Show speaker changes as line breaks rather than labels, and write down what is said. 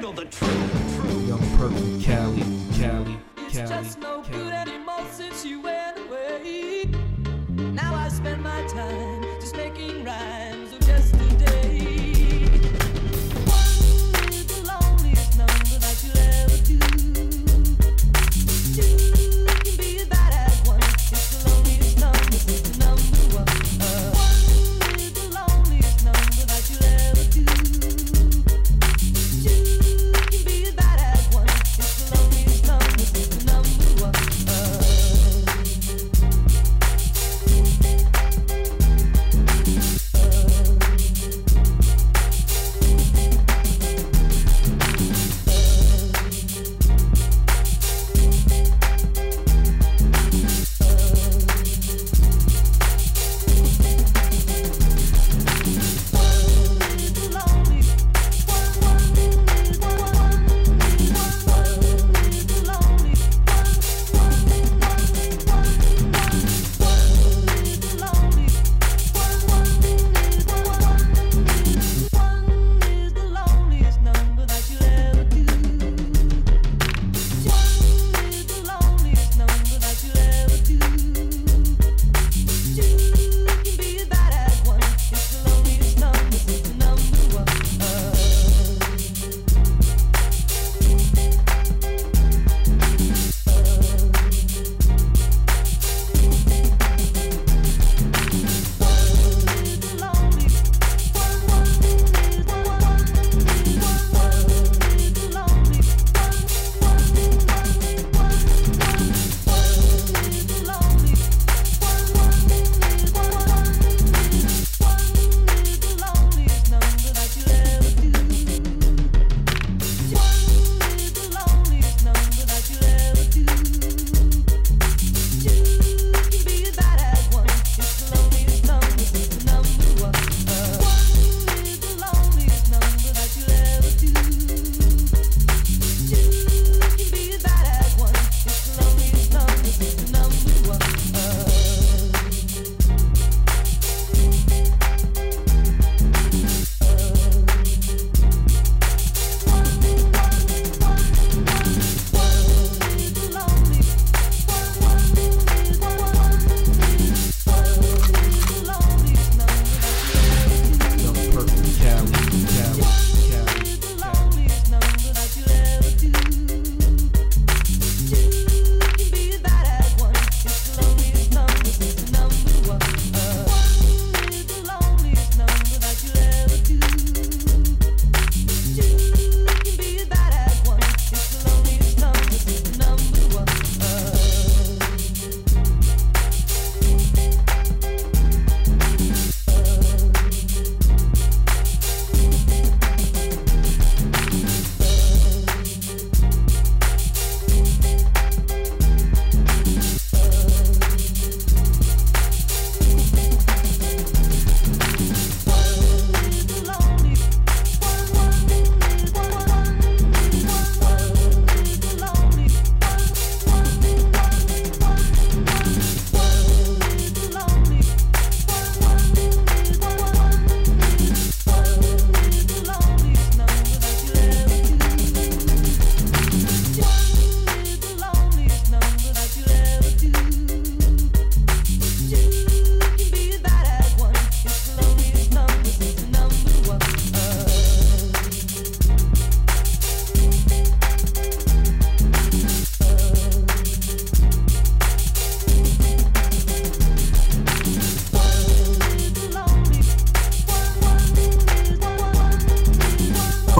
handle the truth.
Young Perky, Cali, Cali, Cali.
It's just no
Cali.
good anymore since you